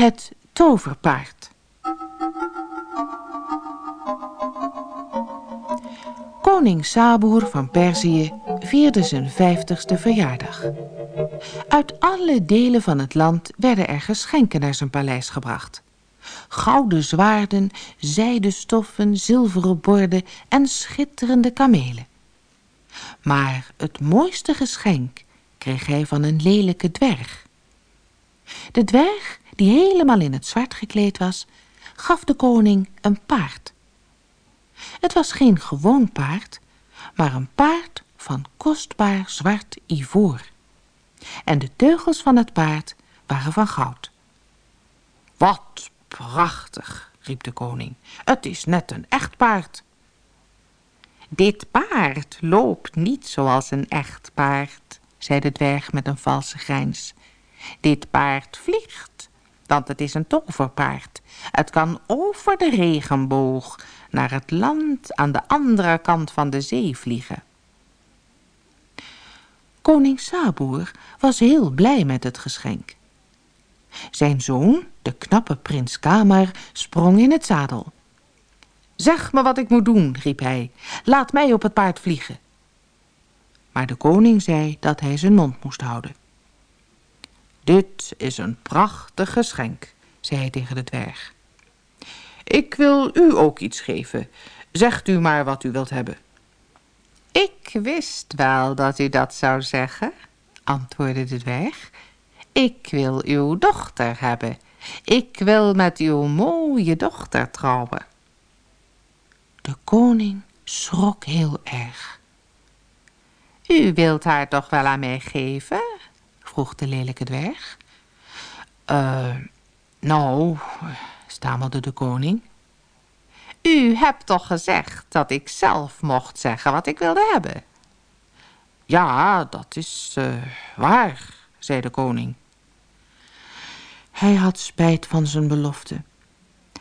Het toverpaard. Koning Saboer van Perzië vierde zijn vijftigste verjaardag. Uit alle delen van het land werden er geschenken naar zijn paleis gebracht. Gouden zwaarden, zijden stoffen, zilveren borden en schitterende kamelen. Maar het mooiste geschenk kreeg hij van een lelijke dwerg. De dwerg, die helemaal in het zwart gekleed was, gaf de koning een paard. Het was geen gewoon paard, maar een paard van kostbaar zwart ivoor. En de teugels van het paard waren van goud. Wat prachtig, riep de koning. Het is net een echt paard. Dit paard loopt niet zoals een echt paard, zei de dwerg met een valse grijns. Dit paard vliegt, want het is een toverpaard. Het kan over de regenboog naar het land aan de andere kant van de zee vliegen. Koning Saboer was heel blij met het geschenk. Zijn zoon, de knappe prins Kamer, sprong in het zadel. Zeg me wat ik moet doen, riep hij. Laat mij op het paard vliegen. Maar de koning zei dat hij zijn mond moest houden. Dit is een prachtig geschenk, zei hij tegen de dwerg. Ik wil u ook iets geven. Zegt u maar wat u wilt hebben. Ik wist wel dat u dat zou zeggen, antwoordde de dwerg. Ik wil uw dochter hebben. Ik wil met uw mooie dochter trouwen. De koning schrok heel erg. U wilt haar toch wel aan mij geven? Vroeg de lelijke dwerg. Uh, nou, stamelde de koning. U hebt toch gezegd dat ik zelf mocht zeggen wat ik wilde hebben? Ja, dat is uh, waar, zei de koning. Hij had spijt van zijn belofte.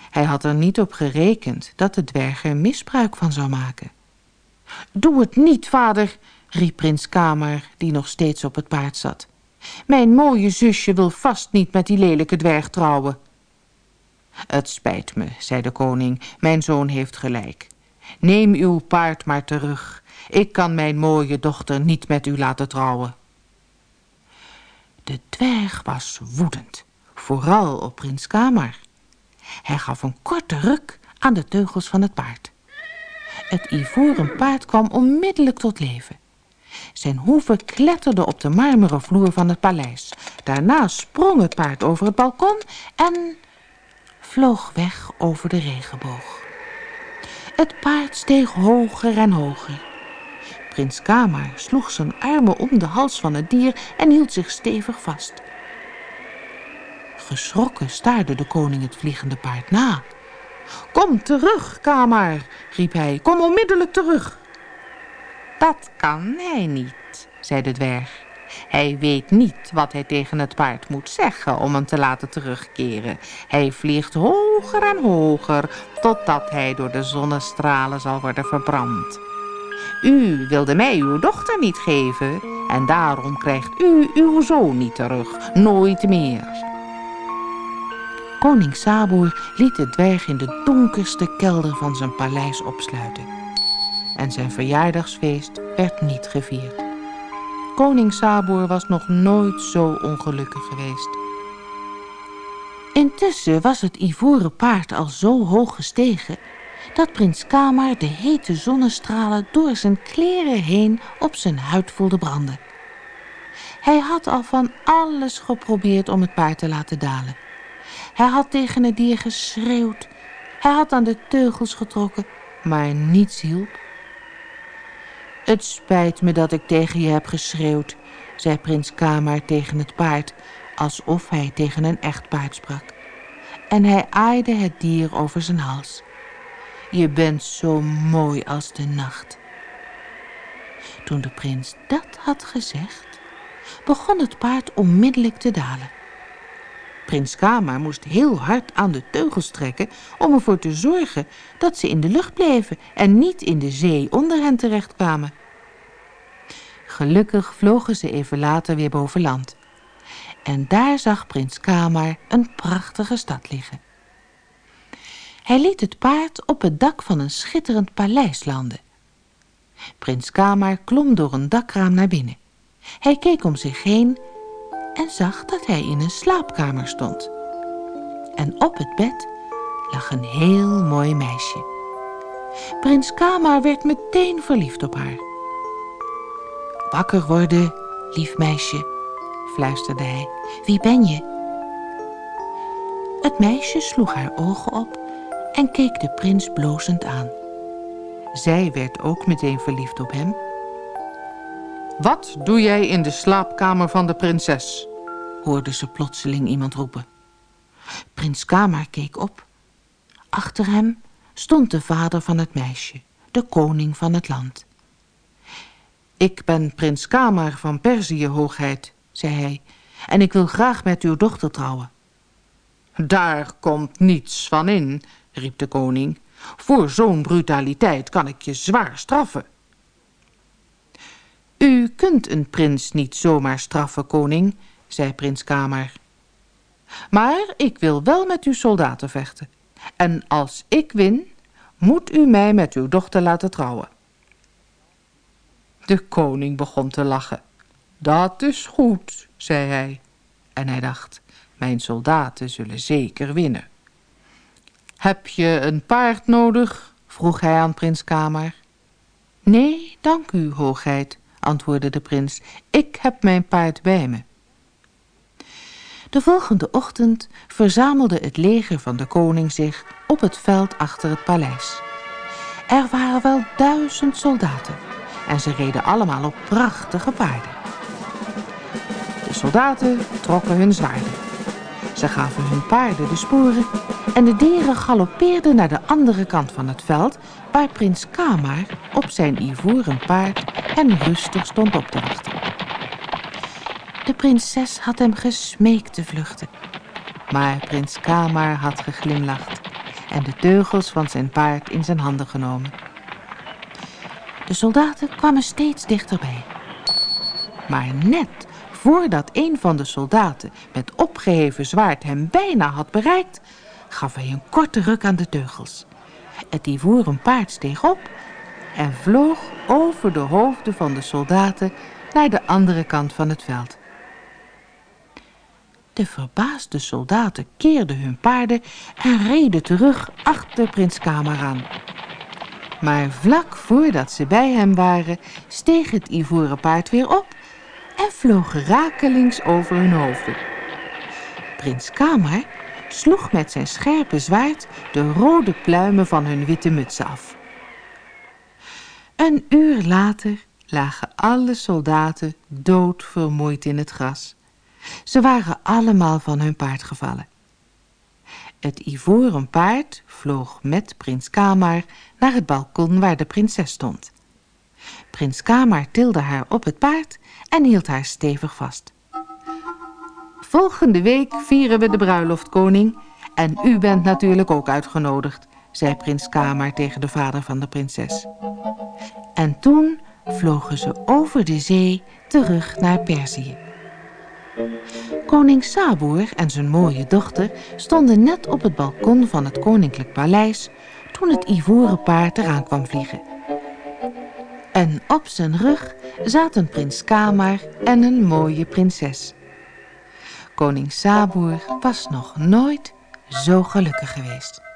Hij had er niet op gerekend dat de dwerg er misbruik van zou maken. Doe het niet, vader, riep prins Kamer, die nog steeds op het paard zat. Mijn mooie zusje wil vast niet met die lelijke dwerg trouwen. Het spijt me, zei de koning, mijn zoon heeft gelijk. Neem uw paard maar terug. Ik kan mijn mooie dochter niet met u laten trouwen. De dwerg was woedend, vooral op prins Kamer. Hij gaf een korte ruk aan de teugels van het paard. Het ivoren paard kwam onmiddellijk tot leven. Zijn hoeven kletterden op de marmeren vloer van het paleis. Daarna sprong het paard over het balkon en vloog weg over de regenboog. Het paard steeg hoger en hoger. Prins Kamar sloeg zijn armen om de hals van het dier en hield zich stevig vast. Geschrokken staarde de koning het vliegende paard na. Kom terug, Kamar, riep hij. Kom onmiddellijk terug. Dat kan hij niet, zei de dwerg. Hij weet niet wat hij tegen het paard moet zeggen om hem te laten terugkeren. Hij vliegt hoger en hoger, totdat hij door de zonnestralen zal worden verbrand. U wilde mij uw dochter niet geven en daarom krijgt u uw zoon niet terug, nooit meer. Koning Saboer liet de dwerg in de donkerste kelder van zijn paleis opsluiten. En zijn verjaardagsfeest werd niet gevierd. Koning Saboer was nog nooit zo ongelukkig geweest. Intussen was het ivoren paard al zo hoog gestegen dat prins Kamar de hete zonnestralen door zijn kleren heen op zijn huid voelde branden. Hij had al van alles geprobeerd om het paard te laten dalen. Hij had tegen het dier geschreeuwd. Hij had aan de teugels getrokken, maar niets hielp. Het spijt me dat ik tegen je heb geschreeuwd, zei prins Kamar tegen het paard, alsof hij tegen een echt paard sprak. En hij aaide het dier over zijn hals. Je bent zo mooi als de nacht. Toen de prins dat had gezegd, begon het paard onmiddellijk te dalen. Prins Kamar moest heel hard aan de teugels trekken om ervoor te zorgen dat ze in de lucht bleven en niet in de zee onder hen terechtkwamen. Gelukkig vlogen ze even later weer boven land. En daar zag prins Kamar een prachtige stad liggen. Hij liet het paard op het dak van een schitterend paleis landen. Prins Kamar klom door een dakraam naar binnen. Hij keek om zich heen en zag dat hij in een slaapkamer stond. En op het bed lag een heel mooi meisje. Prins Kamar werd meteen verliefd op haar. Wakker worden, lief meisje, fluisterde hij. Wie ben je? Het meisje sloeg haar ogen op en keek de prins blozend aan. Zij werd ook meteen verliefd op hem. Wat doe jij in de slaapkamer van de prinses? hoorde ze plotseling iemand roepen. Prins Kamar keek op. Achter hem stond de vader van het meisje, de koning van het land. Ik ben prins Kamar van Perzië, hoogheid, zei hij, en ik wil graag met uw dochter trouwen. Daar komt niets van in, riep de koning. Voor zo'n brutaliteit kan ik je zwaar straffen. U kunt een prins niet zomaar straffen, koning, zei prins Kamer. Maar ik wil wel met uw soldaten vechten. En als ik win, moet u mij met uw dochter laten trouwen. De koning begon te lachen. Dat is goed, zei hij. En hij dacht, mijn soldaten zullen zeker winnen. Heb je een paard nodig? vroeg hij aan prins Kamer. Nee, dank u, hoogheid, antwoordde de prins. Ik heb mijn paard bij me. De volgende ochtend verzamelde het leger van de koning zich op het veld achter het paleis. Er waren wel duizend soldaten en ze reden allemaal op prachtige paarden. De soldaten trokken hun zwaarden. Ze gaven hun paarden de sporen en de dieren galoppeerden naar de andere kant van het veld waar prins Kamar op zijn ivoren paard hen rustig stond op te wachten. De prinses had hem gesmeekt te vluchten. Maar prins Kamar had geglimlacht en de teugels van zijn paard in zijn handen genomen. De soldaten kwamen steeds dichterbij. Maar net voordat een van de soldaten met opgeheven zwaard hem bijna had bereikt, gaf hij een korte ruk aan de teugels. Het ivoren paard steeg op en vloog over de hoofden van de soldaten naar de andere kant van het veld. De verbaasde soldaten keerden hun paarden en reden terug achter prins Kamer aan. Maar vlak voordat ze bij hem waren, steeg het ivoren paard weer op en vloog rakelings over hun hoofden. Prins Kamer sloeg met zijn scherpe zwaard de rode pluimen van hun witte mutsen af. Een uur later lagen alle soldaten doodvermoeid in het gras. Ze waren allemaal van hun paard gevallen. Het ivoren paard vloog met prins Kamar naar het balkon waar de prinses stond. Prins Kamar tilde haar op het paard en hield haar stevig vast. Volgende week vieren we de bruiloft, koning. En u bent natuurlijk ook uitgenodigd, zei prins Kamar tegen de vader van de prinses. En toen vlogen ze over de zee terug naar Perzië. Koning Saboer en zijn mooie dochter stonden net op het balkon van het koninklijk paleis toen het ivoren paard eraan kwam vliegen. En op zijn rug zaten prins Kamar en een mooie prinses. Koning Saboer was nog nooit zo gelukkig geweest.